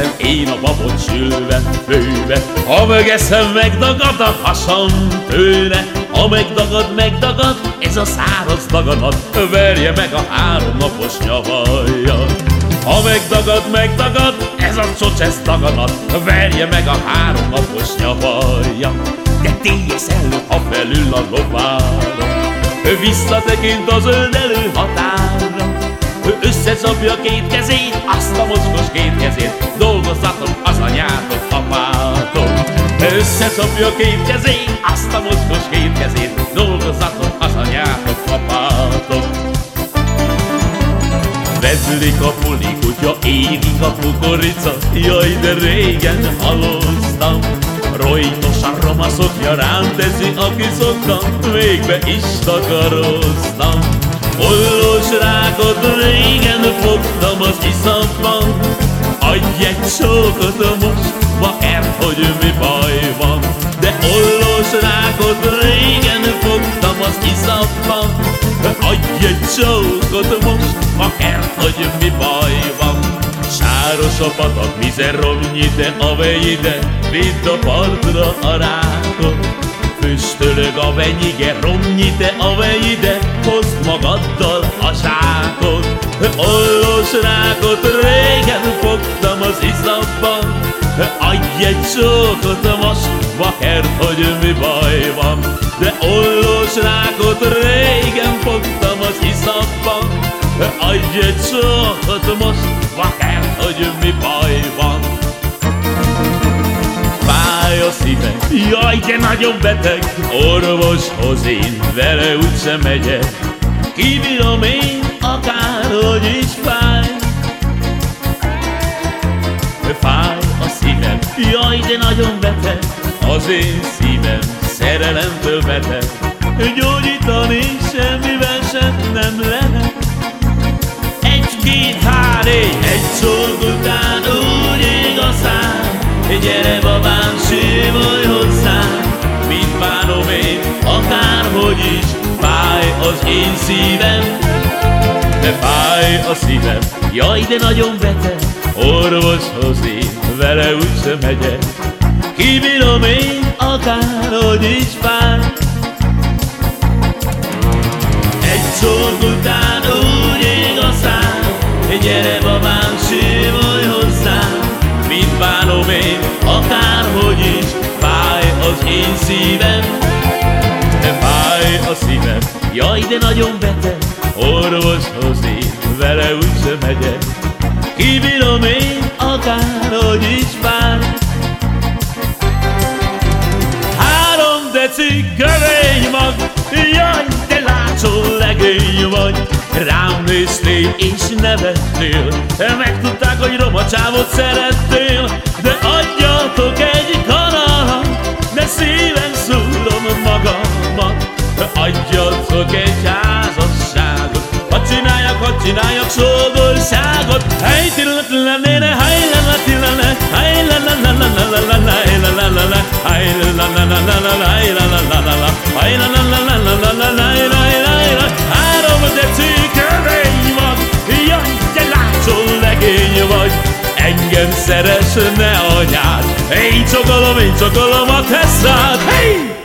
Eszem én a babot sülve, főve Ha megeszem, megdagad a hasam tőle Ha megdagad, megdagad, ez a száraz daganat Verje meg a három napos nyavaja Ha megdagad, megdagad, ez a csocsesz daganat Verje meg a három napos nyavaja De télyesz előtt, ha felül a lovára. Visszatekint az öldelő határa Ő összeszapja két kezét, azt a mocskos két kezét. Dolgozzatok az anyátok, apátok Összeszapja két kezét, azt a mocskos két kezét. Dolgozzatok az anyátok, apátok Vezlik a puli kutya, érik a kukorica. Jaj, de régen haloztam Rojtos a roma szokja, rám teszi, aki szoktam Végbe is takaroztam Hollós rákot régen fogtam az iszapban. Adj egy csókot most, baker, hogy mi baj van. De hollós rákot régen fogtam az iszapban. Adj egy csókot most, baker, hogy mi baj van. Sáros a patak, vize romnyite, a vejide, vidd a partra a rákot. Füstölög a venyige, romnyite, a vejide, hozd magaddal a sákot. Ollos rákot régen fogtam az iszapban, adj egy csókot most, vakert, hogy mi baj van. De ollos rákot régen fogtam az iszapban, adj egy csókot most, vakert, hogy mi baj van. Fáj a szíve, jaj, de nagyon beteg. Orvoshoz én vele úgysem megyek Kibírom én, akárhogy is fáj. Fáj a szívem, jaj, de nagyon beteg. Az én szívem szerelemtől beteg Gyógyítani semmivel sem nem lehet. Egy-két hár, egy szolg után úgy ég a szám Gyere babám, simolj hozzám. Mint bánom én, akárhogy is az én szívem. De fáj a szívem. Jaj, de nagyon beteg. Orvoshoz én vele úgysem megyek. Kibírom én, akárhogy is fáj Egy szorg után úgy ég a szám Gyere babám, simolj hozzám. Mint bánom én, akárhogy is Fáj az én szívem Jaj, de nagyon beteg Orvoshoz én vele úgysem megyek. Kibírom én, akárhogy is fáj Három deci kövény mag Jaj, te látszol legény vagy. Rám néztél és nevettél Megtudták, hogy roma csávot szerettél szolgorságot Hely, tillatlane, hely, lalatilane Hely, lalalalalala, hely, lalalala Hely, lalalalalala, hely, lalalala Hely, lalalalalala, hely, lalalala Három deci van Jaj, te látszol legény vagy Engem szeres, ne anyád Én csokolom, én csokolom a teszád Hey!